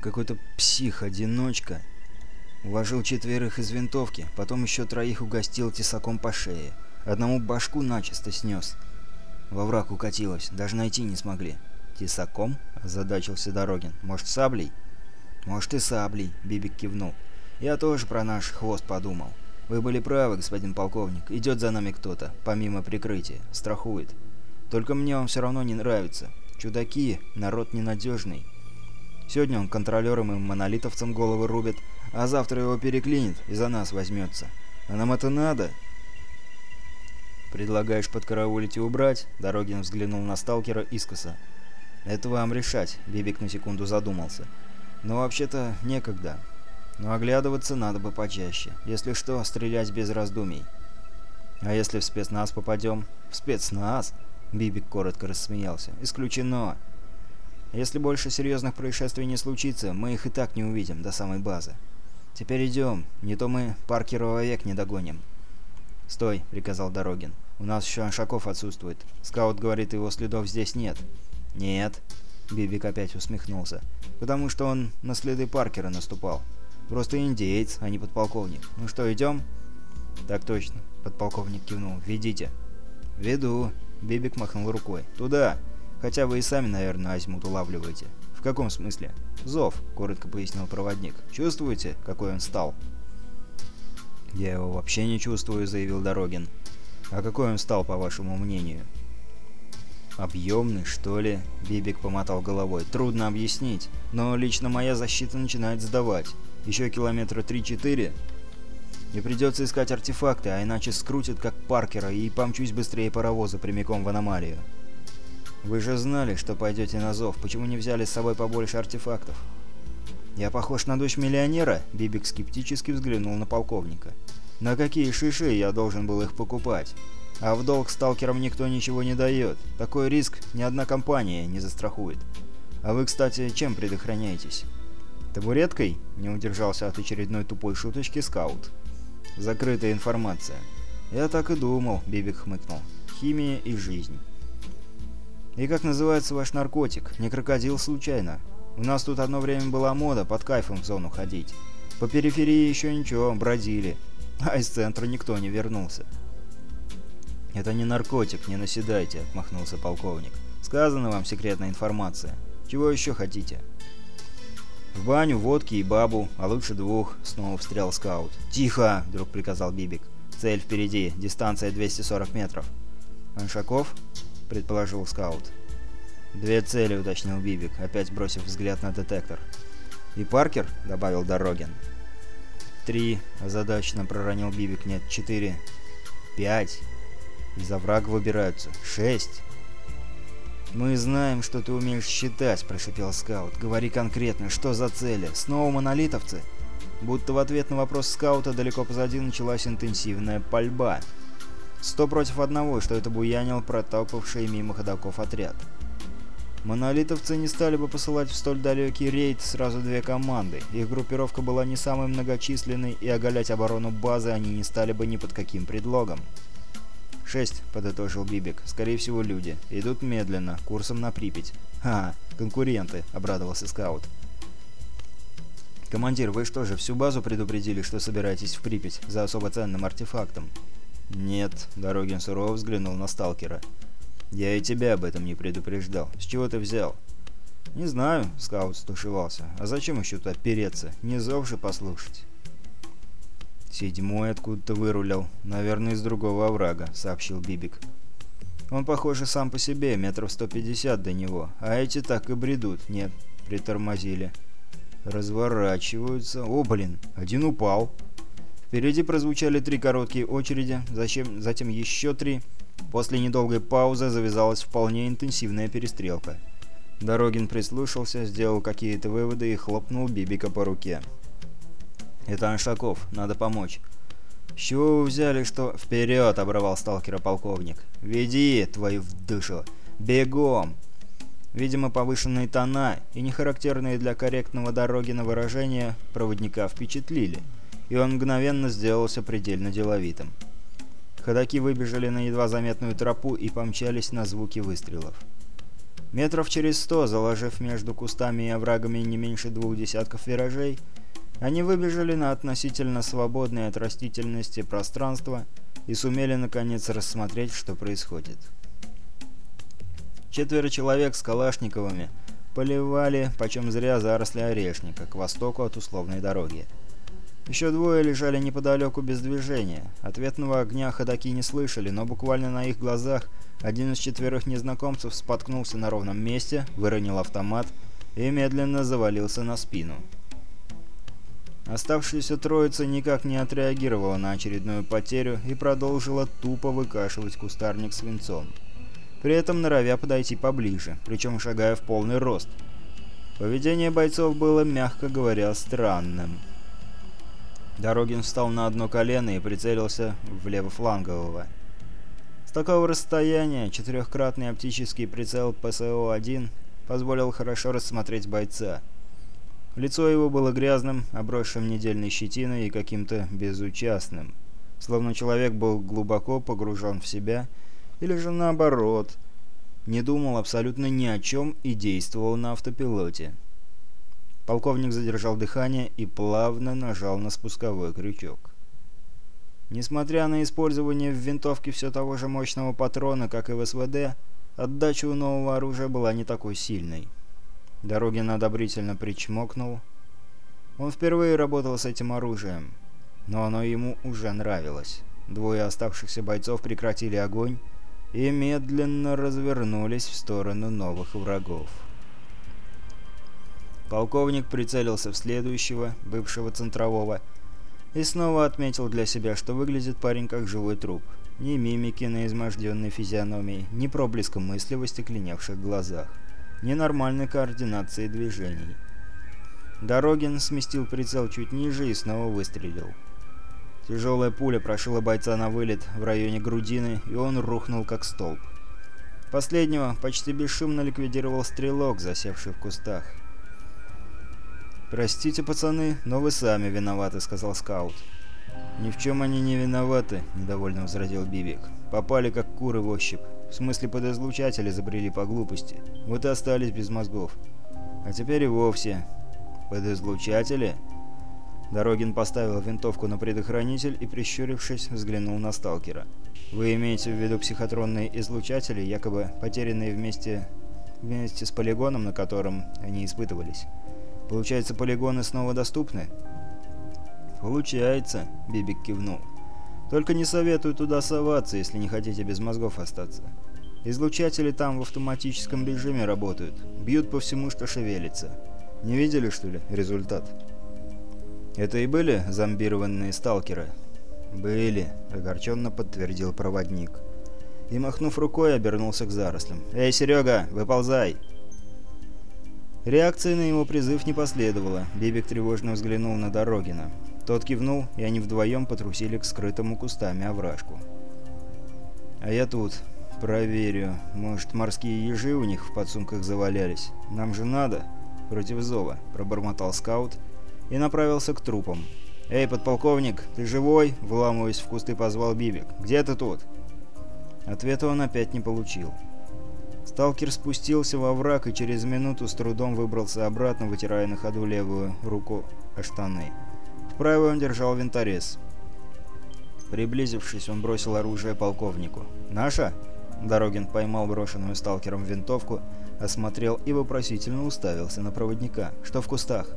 какой-то псих-одиночка. Уложил четверых из винтовки, потом еще троих угостил тесаком по шее. Одному башку начисто снес. Во враг укатилось, даже найти не смогли. «Тесаком?» – озадачился Дорогин. «Может, саблей?» «Может, и саблей», – Бибик кивнул. «Я тоже про наш хвост подумал. Вы были правы, господин полковник. Идет за нами кто-то, помимо прикрытия. Страхует. Только мне он все равно не нравится. Чудаки, народ ненадежный. Сегодня он контролерам и монолитовцам головы рубит, а завтра его переклинит и за нас возьмется. А нам это надо?» «Предлагаешь подкараулить и убрать?» Дорогин взглянул на сталкера искоса. «Это вам решать», — Бибик на секунду задумался. «Но вообще-то некогда. Но оглядываться надо бы почаще. Если что, стрелять без раздумий». «А если в спецназ попадем?» «В спецназ?» — Бибик коротко рассмеялся. «Исключено. Если больше серьезных происшествий не случится, мы их и так не увидим до самой базы. Теперь идем, не то мы Паркерова век не догоним». «Стой», — приказал Дорогин. «У нас еще Аншаков отсутствует. Скаут говорит, его следов здесь нет». «Нет», — Бибик опять усмехнулся. «Потому что он на следы Паркера наступал. Просто индеец, а не подполковник. Ну что, идем?» «Так точно», — подполковник кивнул. «Ведите». «Веду», — Бибик махнул рукой. «Туда. Хотя вы и сами, наверное, азимут улавливаете». «В каком смысле?» «Зов», — коротко пояснил проводник. «Чувствуете, какой он стал?» «Я его вообще не чувствую», — заявил Дорогин. «А какой он стал, по вашему мнению?» «Объемный, что ли?» — Бибик помотал головой. «Трудно объяснить, но лично моя защита начинает сдавать. Еще километра 3-4, и придется искать артефакты, а иначе скрутит как Паркера и помчусь быстрее паровоза прямиком в аномалию». «Вы же знали, что пойдете на зов. Почему не взяли с собой побольше артефактов?» «Я похож на дочь миллионера?» — Бибик скептически взглянул на полковника. «На какие шиши я должен был их покупать? А в долг сталкерам никто ничего не дает. Такой риск ни одна компания не застрахует. А вы, кстати, чем предохраняетесь?» «Табуреткой?» — не удержался от очередной тупой шуточки скаут. «Закрытая информация». «Я так и думал», — Бибик хмыкнул. «Химия и жизнь». «И как называется ваш наркотик? Не крокодил случайно?» У нас тут одно время была мода под кайфом в зону ходить. По периферии еще ничего, бродили. А из центра никто не вернулся. «Это не наркотик, не наседайте», — отмахнулся полковник. «Сказана вам секретная информация. Чего еще хотите?» «В баню, водки и бабу, а лучше двух», — снова встрял скаут. «Тихо!» — вдруг приказал Бибик. «Цель впереди, дистанция 240 метров». «Аншаков?» — предположил скаут. «Две цели», — уточнил Бибик, опять бросив взгляд на детектор. «И Паркер?» — добавил Дорогин. «Три», — озадаченно проронил Бибик. «Нет, четыре. Пять. Из оврага выбираются. Шесть». «Мы знаем, что ты умеешь считать», — прошипел скаут. «Говори конкретно, что за цели? Снова монолитовцы?» Будто в ответ на вопрос скаута далеко позади началась интенсивная пальба. Сто против одного, что это буянил проталпавший мимо ходоков отряд. Монолитовцы не стали бы посылать в столь далекий рейд сразу две команды. Их группировка была не самой многочисленной, и оголять оборону базы они не стали бы ни под каким предлогом. «Шесть», — подытожил Бибик. «Скорее всего, люди. Идут медленно, курсом на Припять». «Ха, конкуренты», — обрадовался скаут. «Командир, вы что же, всю базу предупредили, что собираетесь в Припять за особо ценным артефактом?» «Нет», — Дорогин сурово взглянул на сталкера. «Я и тебя об этом не предупреждал. С чего ты взял?» «Не знаю», — скаут стушевался. «А зачем еще туда переться? Не зов же послушать». «Седьмой откуда-то вырулил. Наверное, из другого оврага», — сообщил Бибик. «Он, похоже, сам по себе, метров сто пятьдесят до него. А эти так и бредут. Нет, притормозили. Разворачиваются. О, блин, один упал». Впереди прозвучали три короткие очереди, затем, затем еще три... После недолгой паузы завязалась вполне интенсивная перестрелка. Дорогин прислушался, сделал какие-то выводы и хлопнул Бибика по руке. «Это Аншаков, надо помочь». «С чего вы взяли, что...» «Вперед!» — оборвал сталкера полковник. «Веди, твою в душу! Бегом!» Видимо, повышенные тона и нехарактерные для корректного Дорогина выражения проводника впечатлили, и он мгновенно сделался предельно деловитым. Ходаки выбежали на едва заметную тропу и помчались на звуки выстрелов. Метров через сто, заложив между кустами и оврагами не меньше двух десятков виражей, они выбежали на относительно свободное от растительности пространство и сумели наконец рассмотреть, что происходит. Четверо человек с калашниковыми поливали почем зря заросли орешника к востоку от условной дороги. Еще двое лежали неподалеку без движения. Ответного огня ходаки не слышали, но буквально на их глазах один из четверых незнакомцев споткнулся на ровном месте, выронил автомат и медленно завалился на спину. Оставшаяся троица никак не отреагировала на очередную потерю и продолжила тупо выкашивать кустарник свинцом. При этом норовя подойти поближе, причем шагая в полный рост. Поведение бойцов было, мягко говоря, странным. Дорогин встал на одно колено и прицелился в левофлангового. С такого расстояния четырехкратный оптический прицел ПСО-1 позволил хорошо рассмотреть бойца. Лицо его было грязным, обросшим недельной щетиной и каким-то безучастным. Словно человек был глубоко погружен в себя, или же наоборот, не думал абсолютно ни о чем и действовал на автопилоте. Полковник задержал дыхание и плавно нажал на спусковой крючок. Несмотря на использование в винтовке все того же мощного патрона, как и в СВД, отдача у нового оружия была не такой сильной. Дорогин одобрительно причмокнул. Он впервые работал с этим оружием, но оно ему уже нравилось. Двое оставшихся бойцов прекратили огонь и медленно развернулись в сторону новых врагов. Полковник прицелился в следующего, бывшего центрового, и снова отметил для себя, что выглядит парень как живой труп. Ни мимики на изможденной физиономии, ни проблеска мысли в остекленевших глазах, ни нормальной координации движений. Дорогин сместил прицел чуть ниже и снова выстрелил. Тяжелая пуля прошила бойца на вылет в районе грудины, и он рухнул как столб. Последнего почти бесшумно ликвидировал стрелок, засевший в кустах. «Простите, пацаны, но вы сами виноваты», — сказал скаут. «Ни в чем они не виноваты», — недовольно возразил Бибик. «Попали как куры в ощупь. В смысле под излучатель изобрели по глупости. Вот и остались без мозгов. А теперь и вовсе. Под излучатели?» Дорогин поставил винтовку на предохранитель и, прищурившись, взглянул на сталкера. «Вы имеете в виду психотронные излучатели, якобы потерянные вместе, вместе с полигоном, на котором они испытывались?» Получается, полигоны снова доступны?» «Получается», — Бибик кивнул. «Только не советую туда соваться, если не хотите без мозгов остаться. Излучатели там в автоматическом режиме работают, бьют по всему, что шевелится. Не видели, что ли, результат?» «Это и были зомбированные сталкеры?» «Были», — огорченно подтвердил проводник. И, махнув рукой, обернулся к зарослям. «Эй, Серега, выползай!» Реакции на его призыв не последовало. Бибик тревожно взглянул на Дорогина. Тот кивнул, и они вдвоем потрусили к скрытому кустами овражку. «А я тут. Проверю. Может, морские ежи у них в подсумках завалялись? Нам же надо?» «Против зова», — пробормотал скаут и направился к трупам. «Эй, подполковник, ты живой?» — вламываясь в кусты, позвал Бибик. «Где ты тут?» Ответа он опять не получил. Сталкер спустился во враг и через минуту с трудом выбрался обратно, вытирая на ходу левую руку о штаны. В правой он держал винторез. Приблизившись, он бросил оружие полковнику. «Наша?» Дорогин поймал брошенную сталкером винтовку, осмотрел и вопросительно уставился на проводника. «Что в кустах?»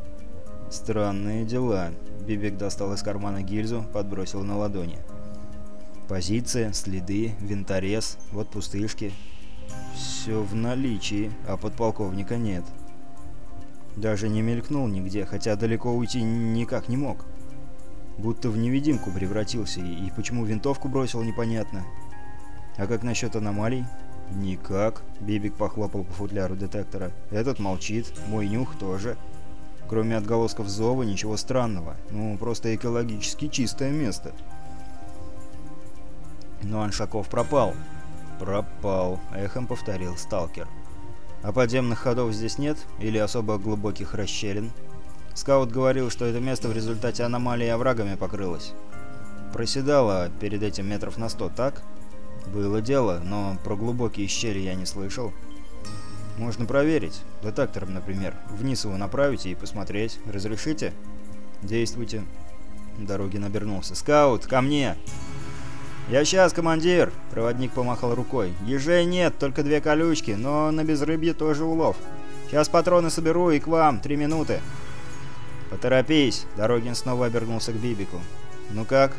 «Странные дела». Бибик достал из кармана гильзу, подбросил на ладони. «Позиция, следы, винторез, вот пустышки, все в наличии, а подполковника нет. Даже не мелькнул нигде, хотя далеко уйти никак не мог. Будто в невидимку превратился, и, почему винтовку бросил, непонятно. А как насчет аномалий? Никак. Бибик похлопал по футляру детектора. Этот молчит, мой нюх тоже. Кроме отголосков зова, ничего странного. Ну, просто экологически чистое место. Но Аншаков пропал. «Пропал», — эхом повторил сталкер. «А подземных ходов здесь нет? Или особо глубоких расщелин?» Скаут говорил, что это место в результате аномалии оврагами покрылось. Проседало перед этим метров на сто, так? Было дело, но про глубокие щели я не слышал. «Можно проверить. Детектором, например. Вниз его направите и посмотреть. Разрешите?» «Действуйте». Дорогин обернулся. «Скаут, ко мне!» «Я сейчас, командир!» — проводник помахал рукой. «Ежей нет, только две колючки, но на безрыбье тоже улов. Сейчас патроны соберу и к вам. Три минуты». «Поторопись!» — Дорогин снова обернулся к Бибику. «Ну как?»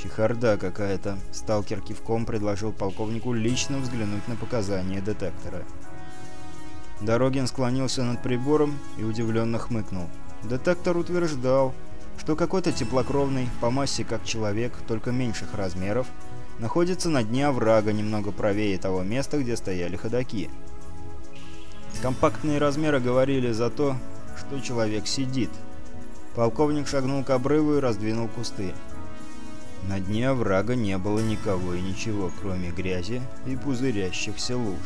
«Чехарда какая-то!» — сталкер кивком предложил полковнику лично взглянуть на показания детектора. Дорогин склонился над прибором и удивленно хмыкнул. Детектор утверждал, что какой-то теплокровный, по массе как человек, только меньших размеров, находится на дне оврага немного правее того места, где стояли ходаки. Компактные размеры говорили за то, что человек сидит. Полковник шагнул к обрыву и раздвинул кусты. На дне оврага не было никого и ничего, кроме грязи и пузырящихся луж.